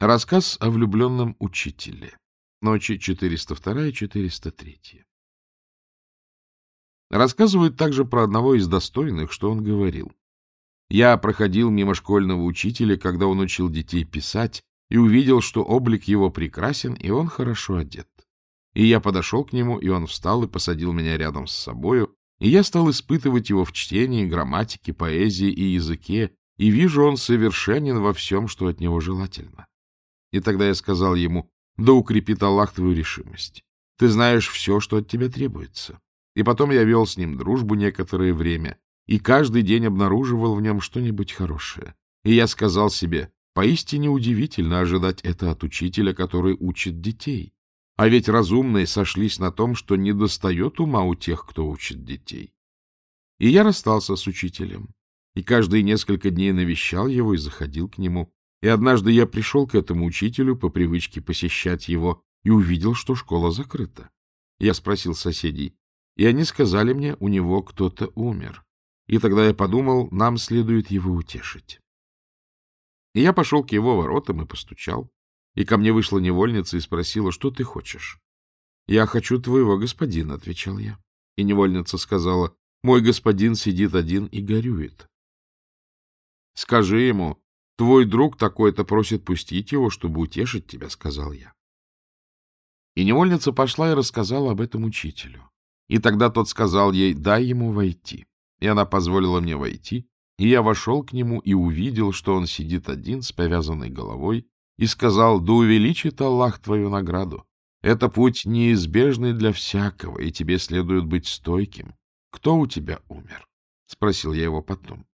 Рассказ о влюбленном учителе. Ночи 402 и 403. Рассказывают также про одного из достойных, что он говорил. Я проходил мимо школьного учителя, когда он учил детей писать, и увидел, что облик его прекрасен, и он хорошо одет. И я подошел к нему, и он встал и посадил меня рядом с собою, и я стал испытывать его в чтении, грамматике, поэзии и языке, и вижу, он совершенен во всем, что от него желательно. И тогда я сказал ему, да укрепит Аллах твою решимость. Ты знаешь все, что от тебя требуется. И потом я вел с ним дружбу некоторое время, и каждый день обнаруживал в нем что-нибудь хорошее. И я сказал себе, поистине удивительно ожидать это от учителя, который учит детей. А ведь разумные сошлись на том, что не достает ума у тех, кто учит детей. И я расстался с учителем, и каждые несколько дней навещал его и заходил к нему. И однажды я пришел к этому учителю по привычке посещать его и увидел, что школа закрыта. Я спросил соседей, и они сказали мне, у него кто-то умер. И тогда я подумал, нам следует его утешить. И я пошел к его воротам и постучал. И ко мне вышла невольница и спросила, что ты хочешь? — Я хочу твоего господина, — отвечал я. И невольница сказала, — мой господин сидит один и горюет. — Скажи ему, твой друг такой-то просит пустить его, чтобы утешить тебя, — сказал я. И невольница пошла и рассказала об этом учителю. И тогда тот сказал ей, дай ему войти. И она позволила мне войти, и я вошел к нему и увидел, что он сидит один с повязанной головой, и сказал, да увеличит Аллах твою награду. Это путь неизбежный для всякого, и тебе следует быть стойким. Кто у тебя умер? — спросил я его потом.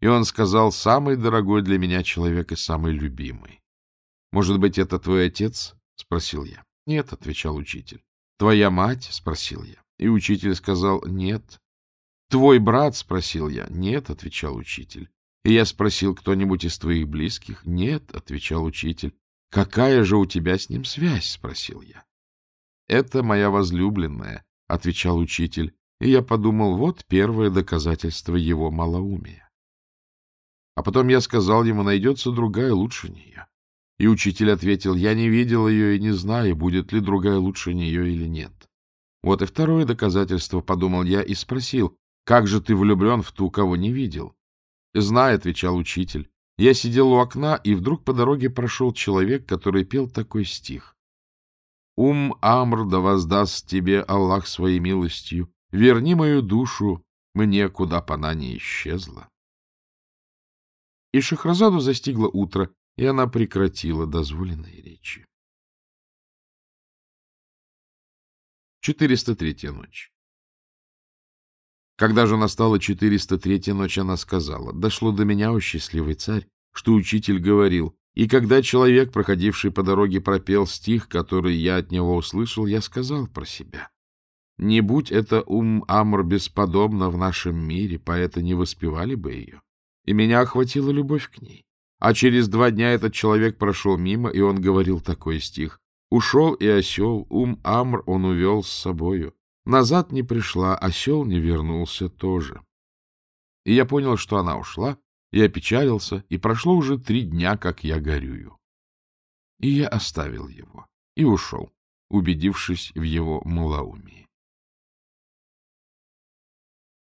И он сказал, самый дорогой для меня человек и самый любимый. — Может быть, это твой отец? — спросил я. — Нет, — отвечал учитель. — Твоя мать? — спросил я. И учитель сказал «нет». «Твой брат?» — спросил я. «Нет», — отвечал учитель. И я спросил, кто-нибудь из твоих близких? «Нет», — отвечал учитель. «Какая же у тебя с ним связь?» — спросил я. «Это моя возлюбленная», — отвечал учитель. И я подумал, вот первое доказательство его малоумия. А потом я сказал ему, найдется другая лучше нее. И учитель ответил, я не видел ее и не знаю, будет ли другая лучше нее или нет. Вот и второе доказательство, — подумал я и спросил, — как же ты влюблен в ту, кого не видел? — Знай, — отвечал учитель. Я сидел у окна, и вдруг по дороге прошел человек, который пел такой стих. «Ум Амр да воздаст тебе Аллах своей милостью, верни мою душу мне, куда б она не исчезла». И Шахразаду застигло утро, и она прекратила дозволенные речи. 403 ночь. Когда же настала 403 ночь, она сказала, «Дошло до меня, о счастливый царь, что учитель говорил, и когда человек, проходивший по дороге, пропел стих, который я от него услышал, я сказал про себя, не будь это ум Амр бесподобно в нашем мире, поэты не воспевали бы ее. И меня охватила любовь к ней. А через два дня этот человек прошел мимо, и он говорил такой стих. Ушел и осел, ум Амр он увел с собою. Назад не пришла, осел не вернулся тоже. И я понял, что она ушла, и опечалился, и прошло уже три дня, как я горюю. И я оставил его и ушел, убедившись в его малоумии.